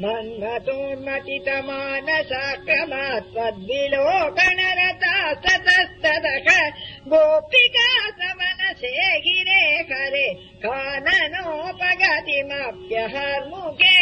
बन्धतोन्मतितमा न सतस्तदश गोपिका समनसे गिरे करे काननोपगतिमप्यहर्मुखे